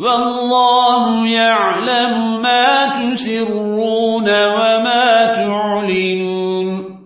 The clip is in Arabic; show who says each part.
Speaker 1: والله يعلم ما تسرون وما تعلنون